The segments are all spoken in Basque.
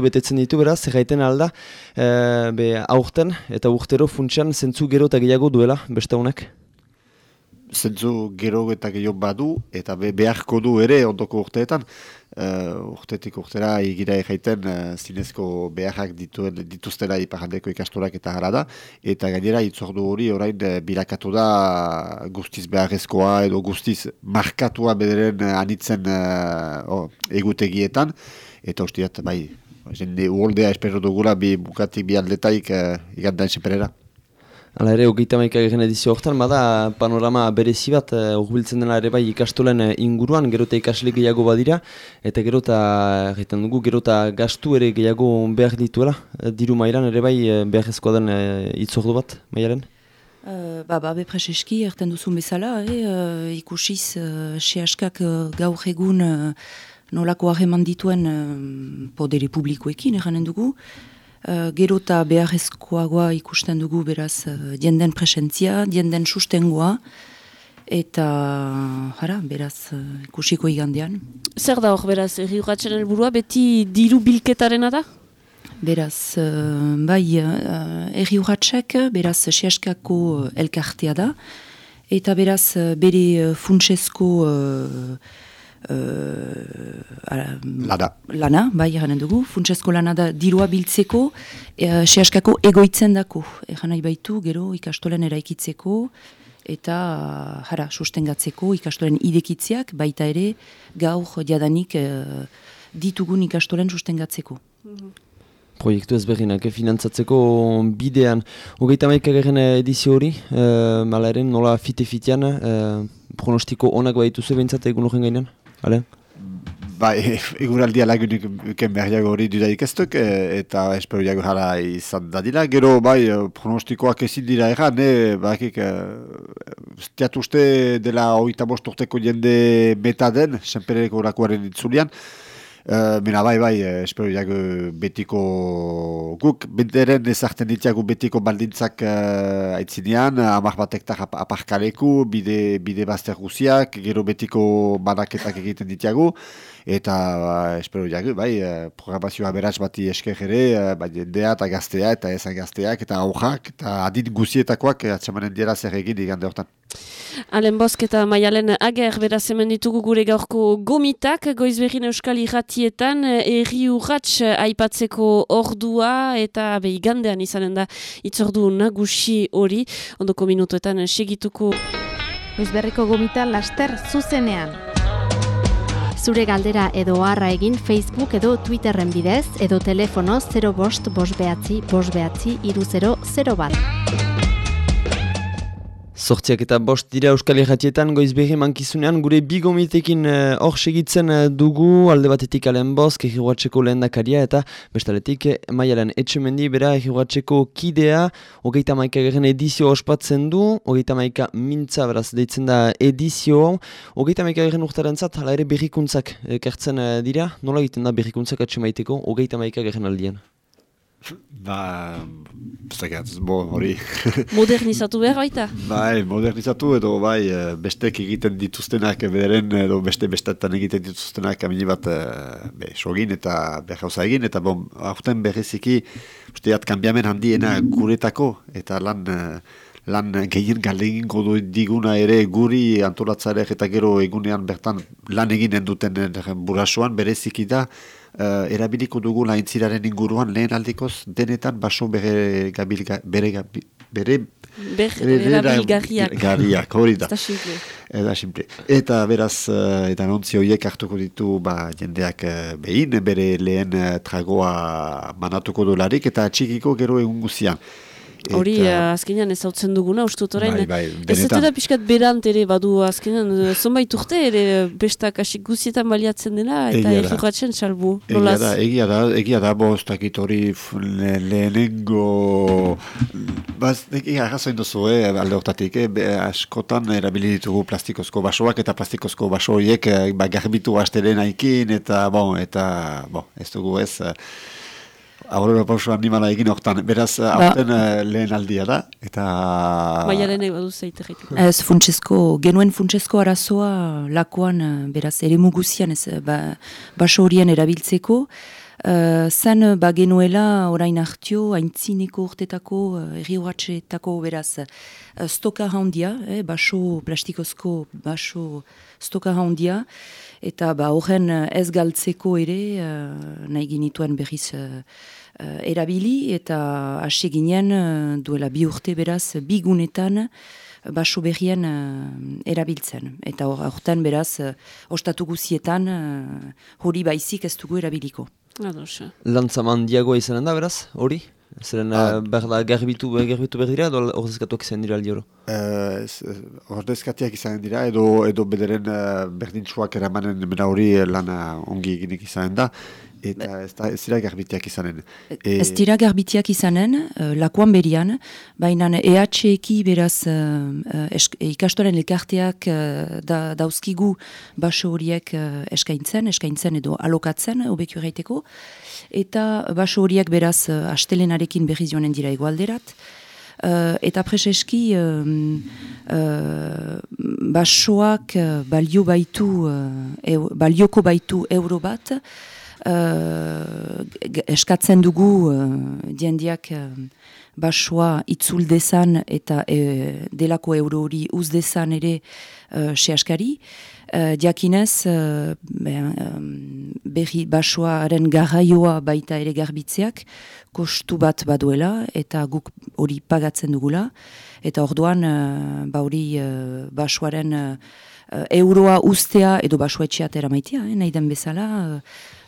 betetzen ditu beraz, erraiten alda, e, be, aurten eta urtero funtsian zentzu gero eta gehiago duela, beste honek? Zentzu gero eta gehiago badu, eta be, beharko du ere ondoko urteetan, uh, urtetik urtera egira erraiten uh, zinezko beharrak dituen, dituztela iparandeko ikastorak eta gara da, eta gainera itzordu hori orain uh, bilakatu da guztiz beharrezkoa edo guztiz markatua bederen uh, anitzen uh, egutegietan, eta ustiat, bai, jende uoldea espero dugula bi bukatik bi aldetaik uh, igandain seperera. Hala ere, hogeita maika egin edizio horretan, bada panorama berezi bat, urbiltzen dela ere bai ikastolen inguruan, gero eta ikasle gehiago badira, eta gero eta, egiten dugu, gero eta gastu ere gehiago behar dituela, diru mailan ere bai behar ezkoa den itzordu bat, mailaren? Uh, ba, ba, bepreseski, erten duzun bezala, eh, uh, ikusiz, uh, sehaskak uh, gaur egun nolako hageman dituen uh, podere publikoekin eranen dugu. Uh, gero eta beharrezkoagoa ikusten dugu beraz uh, dienden presentzia, dienden sustengoa, eta jara, beraz uh, ikusiko igandean. Zer da hor beraz, erri helburua beti diru bilketarena da? Beraz, uh, bai, uh, erri beraz, sehaskako elkartea da, eta beraz, bere funtsesko uh, lana. lana, bai eranen dugu, funtsesko lana da dirua biltzeko, uh, sehaskako egoitzen dako, eran nahi baitu, gero ikastolen eraikitzeko, eta uh, jara, sustengatzeko ikastolen idekitziak, baita ere gaur jadanik uh, ditugun ikastolen sustengatzeko. Mm Proiektu ezberdinak, eh, finantzatzeko bidean. Hogeita maika garen edizio hori, uh, malaren nola fite-fitean, uh, pronostiko onak baitu zuen egun horren gainean? Hale? Ba, eguraldia lagunik ken berriago hori dudaik ez duk, eta espero jago jara izan dadila. Gero, bai, pronostikoak ezin dira erran, ne, bakik, stiat uste dela oita bostorteko jende meta den, senpereko orakoaren itzulian, Uh, bai, bai, espero jago betiko guk, benteren ezartzen ditiago betiko baldintzak uh, aitzinean, amak batek aparkaleku, bide, bide bazter guziak, gero betiko banaketak egiten ditiago, eta uh, espero jago, bai, programazioa beraz bati esker ere, uh, bai, dea eta gaztea eta ezan gazteak, eta aurrak, eta adit guzietakoak, atxamanen dira zer egin digande hortan. Alen Bosk eta Maialen Ager beraz hemen ditugu gure gaurko gomitak, goizberin euskal irratietan, erri urratx aipatzeko ordua eta behigandean izanen da itzordu nagusi hori, ondoko minutuetan segituko. Goizberriko gomita laster zuzenean. Zure galdera edo harra egin Facebook edo Twitterren bidez, edo telefono 0 bost bost behatzi, bost behatzi, iru 0 0 bat. Sortziak eta bost dira Euskal Herratietan goiz behi mankizunean gure bigomitekin eh, hor uh, segitzen uh, dugu alde batetik alen bosk egiruatzeko lehen dakaria eta bestaletik eh, maialen etxemendi bera egiruatzeko kidea hogeita maika geren edizio ospatzen du hogeita maika mintza beraz deitzen da edizio. Hogeita maika geren urtaren zat hala ere berrikuntzak kertzen uh, dira. Nola egiten da berrikuntzak atxemaiteko hogeita maika geren aldian Ba, zakat, bo, hori. modernizatu behar baita? Bai, modernizatu edo bai, eh, bestek egiten dituztenak bederen edo beste bestetan egiten dituztenak amini bat eh, be, sogin eta behauza egin, eta bon, aurten berreziki, usteat, kanbiamen handiena guretako, eta lan eh, lan gehien galegin godu diguna ere guri antolatzarek eta gero egunean bertan lan eginen duten burasuan bereziki da, uh, erabiliko dugu laintziraren inguruan lehen aldikoz denetan baso bere gabil, bere gabil, bere Garriak, hori da. Eta simple. Eta beraz, uh, eta nontzi horiek hartuko ditu ba, jendeak behin, bere lehen tragoa manatuko dolarik, eta txikiko gero egun guzian. Hori, uh, azkenean ez hau duguna, ustut orain. Bai, bai, ez da pixkat berant ere badu azkenean, eh, zonbait urte ere bestak asik guzietan baliatzen dela, eta egiratzen salbu. Egia da, egia da, egia da, bostakit hori lehenengo... Baz, egia razoin duzu, eh, alde hortatik, eh, askotan erabili ditugu plastikozko basoak, eta plastikozko basoiek eh, ba, garbitu asteren aikin, eta, bon, eta, bon, ez dugu ez... Aurora pauso animala egin hortan, beraz, ba. aurten uh, lehen aldia da, eta... Maialen egin baduz zaite Ez, funtsesko, genuen funtsesko arazoa lakoan, eh, beraz, ere muguzian, ez, ba, baso horien erabiltzeko, Uh, zen ba genuela orain hartio, haintzineko urtetako, uh, erri beraz, uh, stoka handia, eh, baso plastikozko baso stoka handia, eta ba horren ez galtzeko ere, uh, nahi ginituen berriz uh, erabili, eta hasi ginen duela bi urte beraz, bi gunetan, baso berrien erabiltzen. Eta horretan beraz, uh, ostatu guzietan, hori baizik ez dugu erabiliko. Lantzaman diagoa izanen da, beraz, hori? Zeren, ah. behar da, garbitu, garbitu behar dira, edo ordezkatuak izan dira aldi oro? Uh, ordezkatiak izan dira, edo, edo bederen uh, berdintxuak eramanen mena hori lan ongi eginik izan da. Eta ez, da, ez dira garbitiak izanen. E... Ez dira garbitiak izanen, uh, lakuan berian, baina EHEki beraz uh, ikastoren elkarteak uh, da, dauzkigu baso horiek uh, eskaintzen, eskaintzen edo alokatzen, obeku erraiteko. Eta baso horiek beraz uh, astelenarekin berriz joanen dira egualderat. Uh, eta preseski uh, uh, basoak balio baitu, uh, balioko baitu euro bat, uh, eskatzen dugu uh, diendiak uh, basua itzul dezan eta uh, delako euro hori uz dezan ere uh, sehaskari. Uh, diakinez, uh, berri basoaren garraioa baita ere garbitzeak, kostu bat baduela eta guk hori pagatzen dugula. Eta orduan, uh, ba hori uh, basoaren uh, euroa ustea edo basua etxeat eramaitia, eh, nahi den bezala,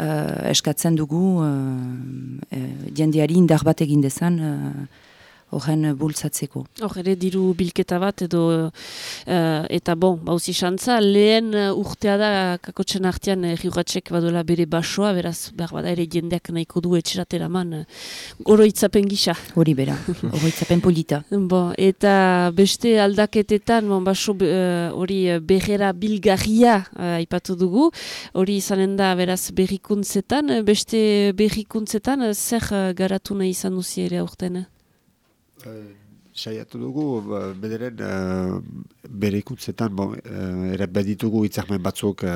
uh, eskatzen dugu uh, uh, jendeari indar bat egin dezan horren bultzatzeko. Hor ere diru bilketa bat edo uh, eta bon, bauzi xantza, lehen uh, urtea da kakotzen artean riuratzek badola bere basoa, beraz, behar bada ere jendeak nahiko du etxeratera man, uh, gisa. Hori bera, oroitzapen polita. Bo, eta beste aldaketetan, bon, baso hori uh, berrera bilgarria uh, ipatu dugu, hori izanen da beraz berrikuntzetan, beste berrikuntzetan, zer uh, garatu nahi izan duzi ere aurten? Uh, saiatu dugu, ba, bederen uh, bere ikutzetan, bon, uh, ere beditugu itzakmen batzuk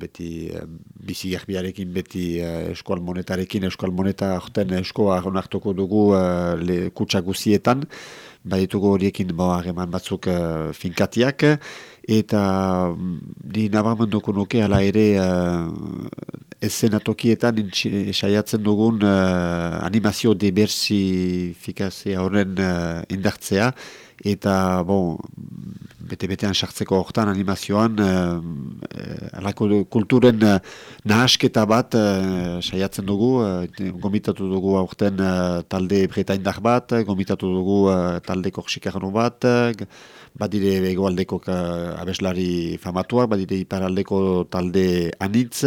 beti uh, bizi gerbiarekin, beti uh, eskual monetarekin, eskual moneta orten eskoa onartuko dugu uh, le, kutsak guzietan, baditugu horiekin bo, hageman batzuk finkatiak, eta mm, ni nabamenduko nuke ala ere esenatokietan saiatzen dugun uh, animazio diversifikazia horren uh, indartzea. Eta bon, bete-betean sartzeko hortan animazioan uh, alako kulturen uh, nahasketa bat uh, saiatzen dugu uh, gomitatu dugu aurten uh, talde bretaindar bat gomitatu dugu uh, talde korsikarno bat uh, badire egoaldeko uh, abeslari famatuak badire iparaldeko talde anitz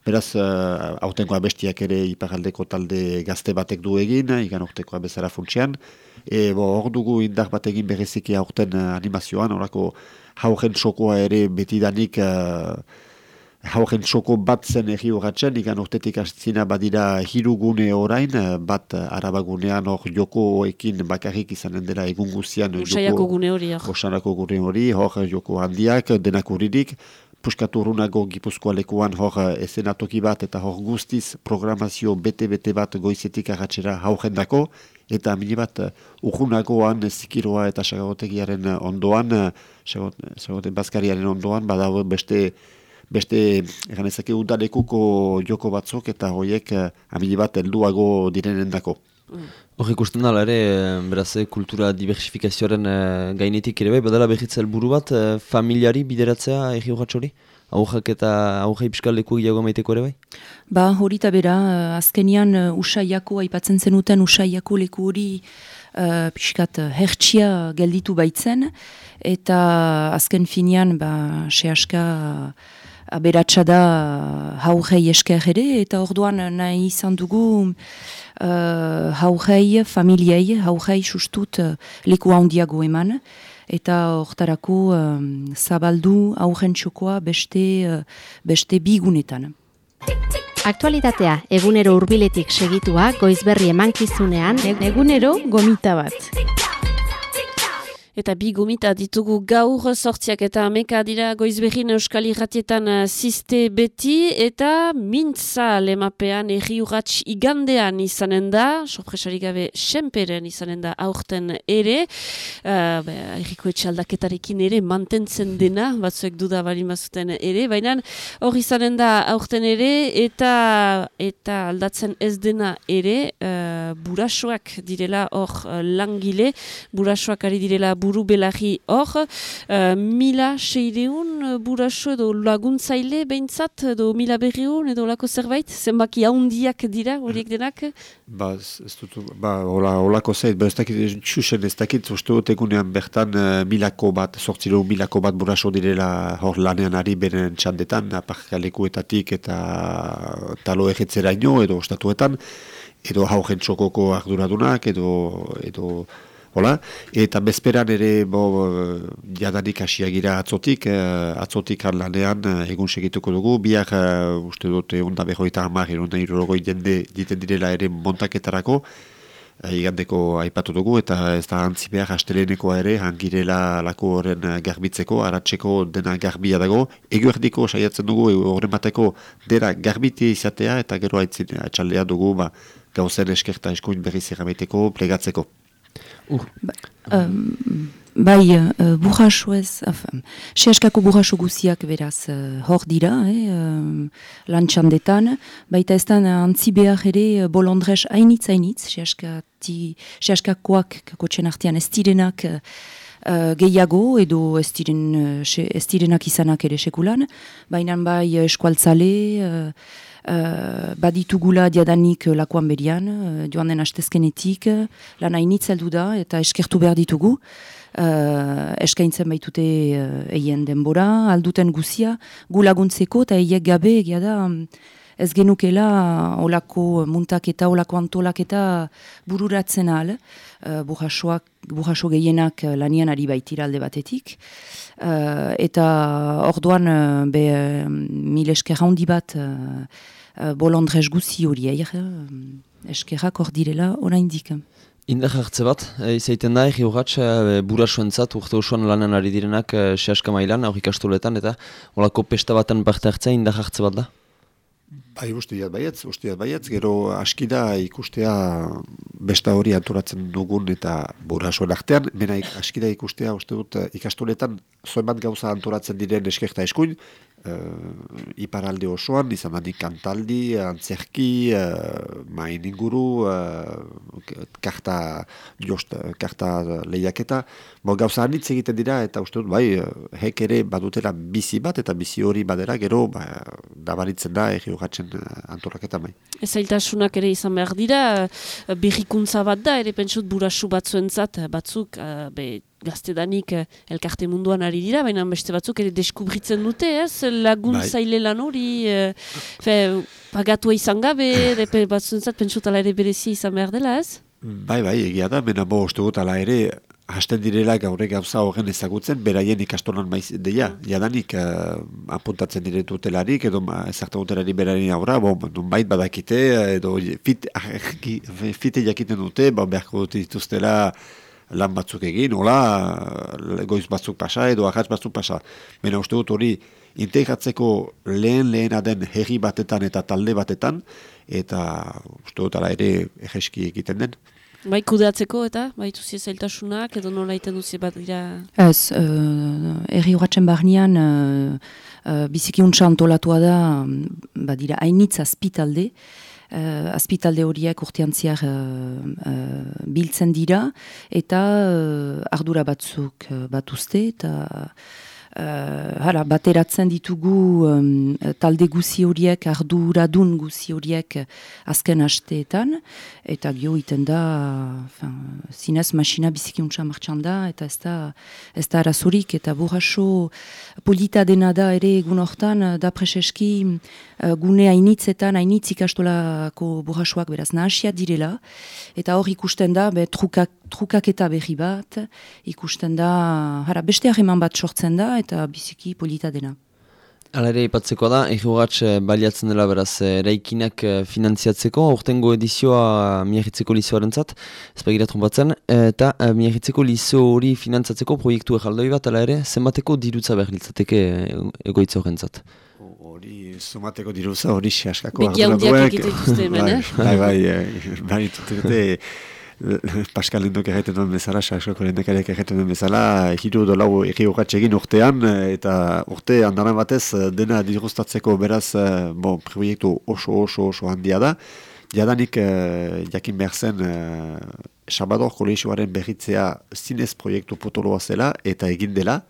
Beraz, uh, autenkoa bestiak ere iparaldeko talde gazte batek du egin, igan ortekoa bezala funtsian. E, bo, hor dugu indar bat egin bereziki aurten uh, animazioan, horako haugen txokoa ere betidanik uh, haugen txoko bat zen egi horatzen, igan ortetik astzina badira hirugune orain, bat arabagunean hor jokoekin bakarrik izanen dela egun guzian. Osaiako gune hori. Osaiako gune hori, hor joko handiak, denak uririk, puskatu urunago gipuzkoa lekuan hor esenatoki eh, bat eta hor guztiz programazio bete-bete bat goizetik agatxera haujendako eta mini bat urrunagoan zikiroa eta sagagotegiaren ondoan, sagagoten bazkariaren ondoan, badago beste beste eganezake udalekuko joko batzuk eta horiek uh, amili bat helduago direnen Hor ikusten dala ere, beraz, eh, kultura diversifikazioaren e, gainetik ere bai, badala behitza helburu bat, familiari bideratzea egi hori? Aujak eta aujai piskal leku egiago maiteko ere bai? Ba, hori eta bera, azkenian usaiako, aipatzen zenuten usaiako leku hori uh, piskat hertsia gelditu baitzen, eta azken finean, ba, sehaska aberatsa da haurei esker ere, eta orduan nahi izan dugu uh, haurei, familiei, haurei sustut uh, leku handiago eman, eta hortarako um, zabaldu aurren txokoa beste, uh, beste bigunetan. Aktualitatea egunero hurbiletik segitua goizberri emankizunean egunero gomita bat. Eta bi gomita ditugu gaur sortziak eta ameka dira goizberin euskal irratietan uh, ziste beti. Eta mintza lemapean erri urratx igandean izanen da, sorpresarik gabe senperen izanen da aurten ere, uh, erriko etxaldaketarekin ere mantentzen dena, batzuek duda bali mazuten ere, baina hor izanen da aurten ere eta eta aldatzen ez dena ere, uh, burasoak direla hor langile, burasoak ari direla buru belarri hor, uh, mila seireun uh, buraso edo laguntzaile behintzat, edo mila berriun edo lako zerbait, zenbaki haundiak dira horiek denak? Ba, ez dut, ba, hola, holako zeit, ba, ez dakit, txusen ez dakit, uste dut egunean bertan uh, milako bat, sortzilo milako bat buraso direla hor lanean ari beren txandetan, aparkalekuetatik eta talo egetzera ino, edo ostatuetan, edo haugen txokoko arduradunak, edo, edo Hola? Eta bezperan ere bo, jadanik hasiagira atzotik, eh, atzotik lanean eh, egun segituko dugu, biak uh, uste dute onda behoita hamar, onda irurogoi jende diten direla ere montaketarako, uh, igandeko aipatu dugu, eta ez da antzi behar hastelenekoa ere, hangirela lako horren garbitzeko, aratzeko dena garbia dago, egu saiatzen dugu, horren bateko dera garbitia izatea, eta gero haitzin atxaldea dugu, ba, gauzen eskerta eskuin berriz errameiteko, plegatzeko. Uh. Ba, um, bai, uh, burraso ez, sehaskako burraso guziak beraz uh, hor dira, eh, um, lantxandetan, baita ez da antzi behar ere bolondrez hainitz hainitz, sehaskakoak kakotxen artean ez direnak uh, gehiago edo ez, diren, uh, ez direnak izanak ere sekulan, baina bai eskualtzale, uh, Uh, baditugula diadanik lakoan berian, uh, joan den astezkenetik, lan hainitz da eta eskertu behar ditugu. Uh, eskaintzen baitute uh, eien denbora, alduten guzia, gu laguntzeko eta eiek gabe egia da um, ez genukela olako muntaketa, olako antolaketa bururatzen al, uh, burraso gehienak lanian ari baitira alde batetik. Uh, eta orduan uh, be uh, mil esker handi bat uh, uh, bolondrez guzi hori uh, eskerrak hor direla orain dik. Indar hartze bat, izaiten da, egi urratx, e, burasuentzat, urte osoan lanen ari direnak, e, sehaska mailan, aurrik astoletan, eta olako pesta baten parte hartzea, indar hartze bat da? Mm-hmm. Bai, ustiat baietz, ustiat baietz, gero askida ikustea besta hori anturatzen dugun eta burasuen artean, mena askida ikustea uste dut ikastoletan zoen bat gauza anturatzen diren eskerta eskuin, uh, iparalde osoan, izan badik kantaldi, antzerki, uh, main inguru, uh, karta, jost, karta lehiaketa, bo gauza anitz egiten dira, eta uste dut, bai, hek ere badutela bizi bat, eta bizi hori badera, gero, ba, dabaritzen da, egi horatzen antoraketa bai. Ez ailtasunak ere izan behar dira, berrikuntza bat da, ere pentsut burasu batzuentzat, batzuk, uh, be, gaztedanik eh, elkarte munduan ari dira, baina beste batzuk ere deskubritzen dute, ez? Lagun bai. lan hori, e, pagatua izan gabe, depe batzuntzat pentsutala ere berezi izan behar dela, ez? Bai, bai, egia da, baina bo, uste gutala ere, hasten direla gaurre gauza horren ezagutzen, beraien ikastonan maiz deia, jadanik uh, apuntatzen diretu hotelarik, edo ma, ezartu hotelari beraren aurra, bo, nun bait badakite, edo fit, ah, fite jakiten dute, bo, beharko dut dituztela, lan batzuk egin, hola, goiz batzuk pasa edo ahaz batzuk pasa. Bena uste dut hori integratzeko lehen lehena den herri batetan eta talde batetan, eta uste dut ala ere egeski egiten den. Bai kudeatzeko eta, bai tuzi zailtasunak edo nola iten duzi bat dira? Ez, uh, erri horatzen barnean, uh, uh, biziki untsa antolatua da, badira, hainitz azpitalde, uh, azpitalde horiek urteantziar uh, uh, biltzen dira, eta uh, ardura batzuk uh, batuzte, eta uh, hala, bateratzen ditugu um, talde guzi horiek, arduradun guzi horiek azken hasteetan, eta gio iten da, fin, zinez masina bizikiuntza martxan da, eta ez da, ez da arazorik, eta burraso polita dena da ere egun hortan, da preseski uh, gune hainitzetan, hainitz ikastolako burrasoak beraz nahasia direla, eta hor ikusten da, be, trukak trukaketa berri bat, ikusten da, hara, beste hageman bat sortzen da, eta biziki polita dena. Hala ere, ipatzeko da, egiugatz eh, baliatzen dela beraz eraikinak eh, finantziatzeko, aurtengo edizioa miagitzeko lizoaren zat, ez begira trompatzen, eta eh, miagitzeko lizo hori finantzatzeko proiektu ejaldoi bat, hala ere, zenbateko dirutza behar litzateke egoitza horren zat? Hori, zumateko dirutza hori xaskako. Begi handiak egite dituzte hemen, eh? Bai, bai, bai, bai, bai, Pascal Lindok egiten duen bezala, Saxoko lehendakariak egiten duen bezala, hiru dolau egi egin urtean, eta urte handaran batez dena diruztatzeko beraz, bon, proiektu oso oso oso handia da. Jadanik jakin behar zen, Sabador kolegioaren berritzea zinez proiektu potoloa zela eta egin dela,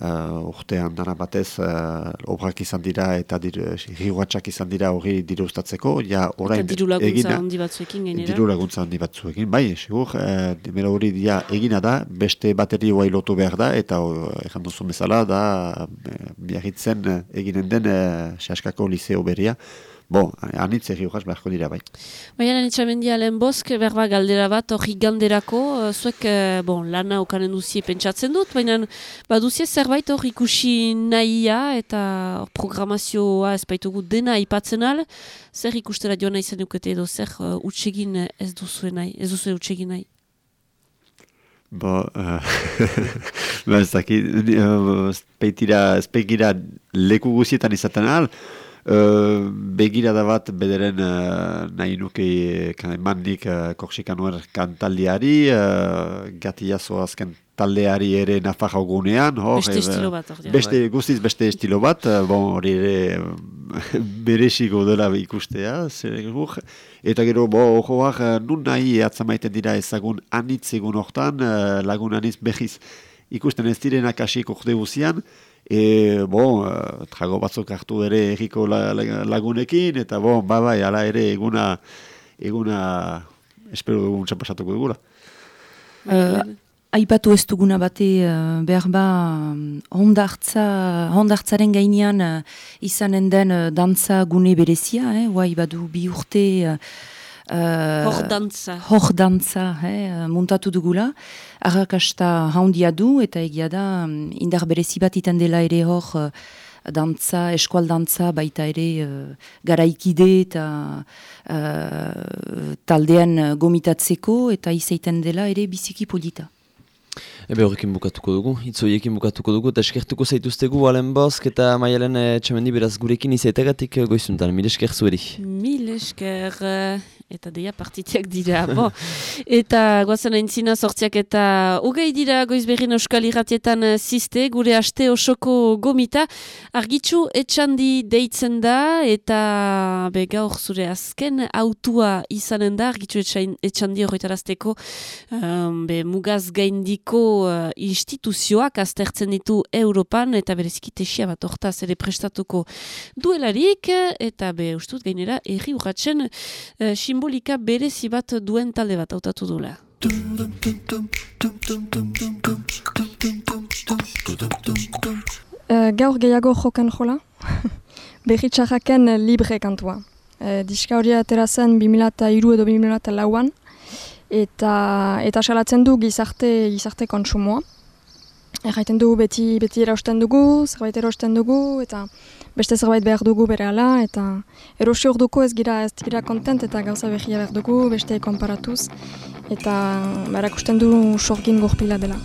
uh, urtean dara batez uh, obrak izan dira eta hiriguatxak izan dira hori diru ustatzeko. Ja, orain, eta diru laguntza handi batzuekin gainera? Diru laguntza handi batzuekin, bai, segur. Uh, hori dia egina da, beste bateri hoai lotu behar da, eta uh, duzu bezala da, uh, biarritzen uh, eginen den uh, Saskako Liseo berria. Bo, anitz egi horaz beharko dira bai. Baina nitxamendia lehen bosk, berba galdera bat, hori ganderako, uh, zuek, uh, bon, lana okanen duzie pentsatzen dut, baina baduzie zerbait hor ikusi nahia eta programazioa ez baitugu dena ipatzen al, zer ikustera joan nahi zen eukete edo zer uh, utsegin ez duzue nahi, ez duzue utsegin nahi? Bo, uh, ba ez dakit, uh, leku guzietan izaten al, Uh, begira da bat bederen uh, nahi nuke emandik uh, korsikanuer kantaldiari, uh, gati jaso azken taldeari ere nafaja gunean. beste estilo bat. Beste, guztiz beste estilo bat, bon, hori ere beresiko dela ikustea. Zer, eta gero, bo, joak, nun nahi atzamaiten dira ezagun anitz egun hortan, lagun anitz behiz ikusten ez direnak asik urde guzian, E, bon, uh, trago batzuk hartu ere erriko lagunekin, eta bon, ba, bai, ala ere eguna, eguna, espero dugun txapasatuko dugula. Uh, aipatu ez duguna bate, uh, behar ba, hondartza, hondartzaren gainean uh, izanen den uh, dantza gune berezia, eh? guai badu bi urte, Uh, hor dantza. Hor dantza, eh, montatu dugula. Arrakasta haundia du eta egia da mm, indar berezi bat iten dela ere hor uh, dantza, eskual dantza baita ere uh, garaikide eta uh, taldean gomitatzeko eta izaiten dela ere biziki polita. Ebe horrekin bukatuko dugu, itzoiekin bukatuko dugu, eta eskertuko zaituztegu alen bosk eta maialen txamendi beraz gurekin izaitagatik goizuntan, mil esker zueri. Mil esker eta deia partitiak dira. Bo. Eta guazen aintzina sortziak eta ugei dira goizberrin euskal irratietan eh, ziste, gure aste osoko gomita. Argitzu etxandi deitzen da eta be gaur zure azken autua izanen da, argitzu etxandi horretarazteko um, be mugaz gaindiko uh, instituzioak aztertzen ditu Europan eta bereziki tesia bat hortaz ere prestatuko duelarik eta be ustut gainera erri urratzen uh, simbolika berezi bat duen talde bat hautatu dula. Uh, gaur gehiago joken jola, berri txarraken libre kantua. Uh, diska hori atera zen 2002 edo 2002 lauan, eta, eta salatzen du gizarte, gizarte konsumoa. Erraiten dugu beti, beti erausten dugu, zerbait erosten dugu, eta beste zerbait behar dugu bere ala, eta erosi hor dugu ez gira ez gira kontent eta gauza behia behar dugu, beste konparatuz, eta berakusten du sorgin gorpila dela.